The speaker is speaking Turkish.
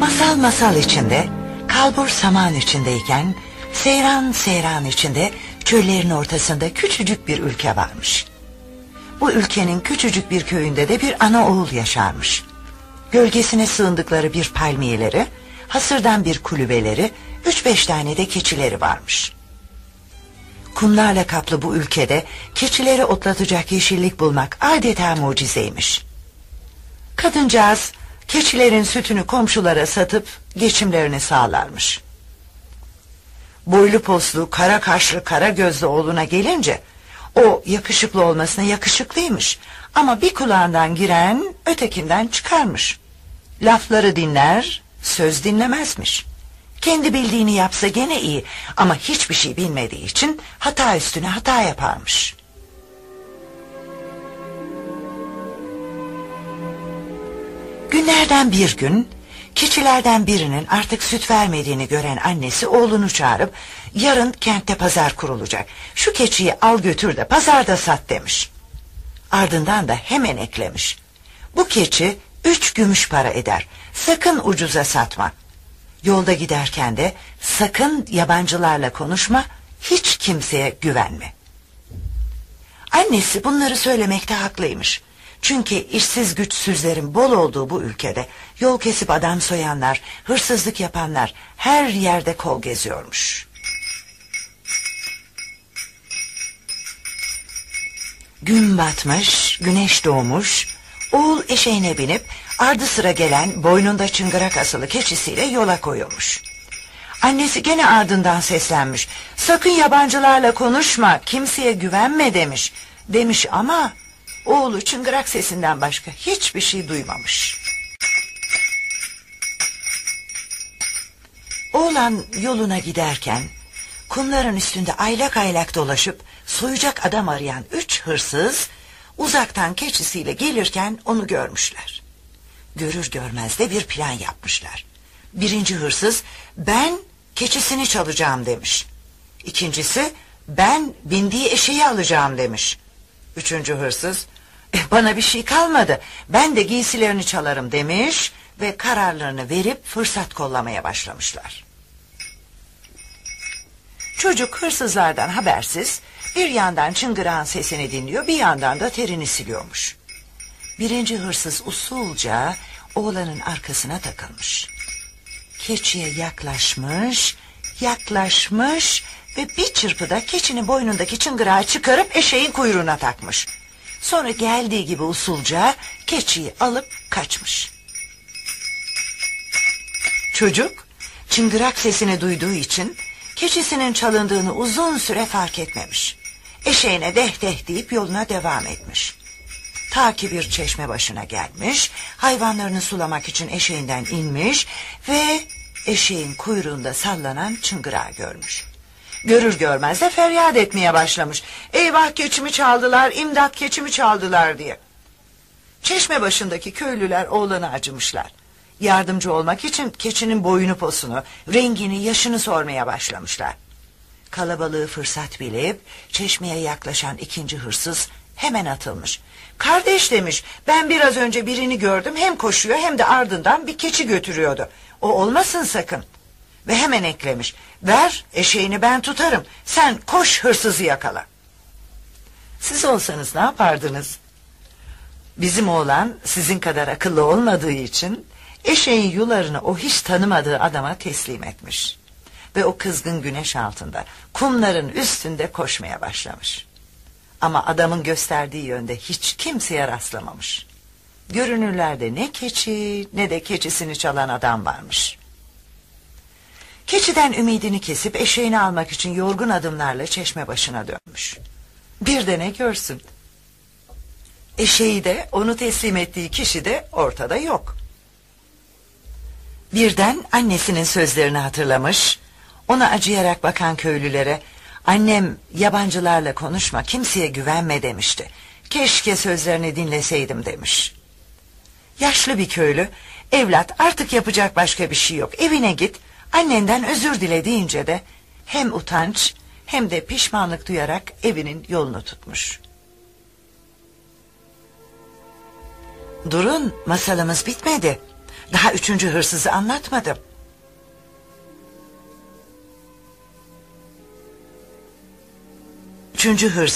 Masal masal içinde, kalbur saman içindeyken, seyran seyran içinde çöllerin ortasında küçücük bir ülke varmış. Bu ülkenin küçücük bir köyünde de bir ana oğul yaşarmış. Gölgesine sığındıkları bir palmiyeleri, hasırdan bir kulübeleri, üç beş tane de keçileri varmış. Kumlarla kaplı bu ülkede keçileri otlatacak yeşillik bulmak adeta mucizeymiş. Kadıncağız keçilerin sütünü komşulara satıp geçimlerini sağlarmış. Boylu poslu, kara kaşlı, kara gözlü oğluna gelince o yakışıklı olmasına yakışıklıymış. Ama bir kulağından giren ötekinden çıkarmış. Lafları dinler, söz dinlemezmiş. Kendi bildiğini yapsa gene iyi ama hiçbir şey bilmediği için hata üstüne hata yaparmış. Günlerden bir gün keçilerden birinin artık süt vermediğini gören annesi oğlunu çağırıp yarın kentte pazar kurulacak. Şu keçiyi al götür de pazarda sat demiş. Ardından da hemen eklemiş. Bu keçi üç gümüş para eder. Sakın ucuza satma. Yolda giderken de sakın yabancılarla konuşma, hiç kimseye güvenme. Annesi bunları söylemekte haklıymış. Çünkü işsiz güçsüzlerin bol olduğu bu ülkede yol kesip adam soyanlar, hırsızlık yapanlar her yerde kol geziyormuş. Gün batmış, güneş doğmuş, oğul eşeğine binip ardı sıra gelen boynunda çıngırak asılı keçisiyle yola koyulmuş. Annesi gene ardından seslenmiş. Sakın yabancılarla konuşma, kimseye güvenme demiş. Demiş ama oğlu çıngırak sesinden başka hiçbir şey duymamış. Oğlan yoluna giderken kumların üstünde aylak aylak dolaşıp soyacak adam arayan üç hırsız uzaktan keçisiyle gelirken onu görmüşler. Görür görmez de bir plan yapmışlar. Birinci hırsız ben keçisini çalacağım demiş. İkincisi ben bindiği eşeği alacağım demiş. Üçüncü hırsız "E, bana bir şey kalmadı ben de giysilerini çalarım demiş ve kararlarını verip fırsat kollamaya başlamışlar. Çocuk hırsızlardan habersiz bir yandan çıngırağın sesini dinliyor bir yandan da terini siliyormuş. Birinci hırsız usulca oğlanın arkasına takılmış. Keçiye yaklaşmış, yaklaşmış ve bir çırpıda keçinin boynundaki çıngırağı çıkarıp eşeğin kuyruğuna takmış. Sonra geldiği gibi usulca keçiyi alıp kaçmış. Çocuk çıngırak sesini duyduğu için keçisinin çalındığını uzun süre fark etmemiş. Eşeğine deh deh deyip yoluna devam etmiş. Ta ki bir çeşme başına gelmiş, hayvanlarını sulamak için eşeğinden inmiş ve eşeğin kuyruğunda sallanan çıngırağı görmüş. Görür görmez de feryat etmeye başlamış. Eyvah keçimi çaldılar, imdat keçimi çaldılar diye. Çeşme başındaki köylüler oğlanı acımışlar. Yardımcı olmak için keçinin boyunu posunu, rengini, yaşını sormaya başlamışlar. Kalabalığı fırsat bilip çeşmeye yaklaşan ikinci hırsız hemen atılmış. Kardeş demiş ben biraz önce birini gördüm hem koşuyor hem de ardından bir keçi götürüyordu. O olmasın sakın. Ve hemen eklemiş ver eşeğini ben tutarım sen koş hırsızı yakala. Siz olsanız ne yapardınız? Bizim oğlan sizin kadar akıllı olmadığı için eşeğin yularını o hiç tanımadığı adama teslim etmiş. Ve o kızgın güneş altında kumların üstünde koşmaya başlamış. Ama adamın gösterdiği yönde hiç kimseye rastlamamış. Görünürlerde ne keçi ne de keçisini çalan adam varmış. Keçiden ümidini kesip eşeğini almak için yorgun adımlarla çeşme başına dönmüş. Bir de ne görsün. Eşeği de onu teslim ettiği kişi de ortada yok. Birden annesinin sözlerini hatırlamış, ona acıyarak bakan köylülere Annem yabancılarla konuşma kimseye güvenme demişti. Keşke sözlerini dinleseydim demiş. Yaşlı bir köylü evlat artık yapacak başka bir şey yok evine git annenden özür dile deyince de hem utanç hem de pişmanlık duyarak evinin yolunu tutmuş. Durun masalımız bitmedi. Daha üçüncü hırsızı anlatmadım. Üçüncü hırsız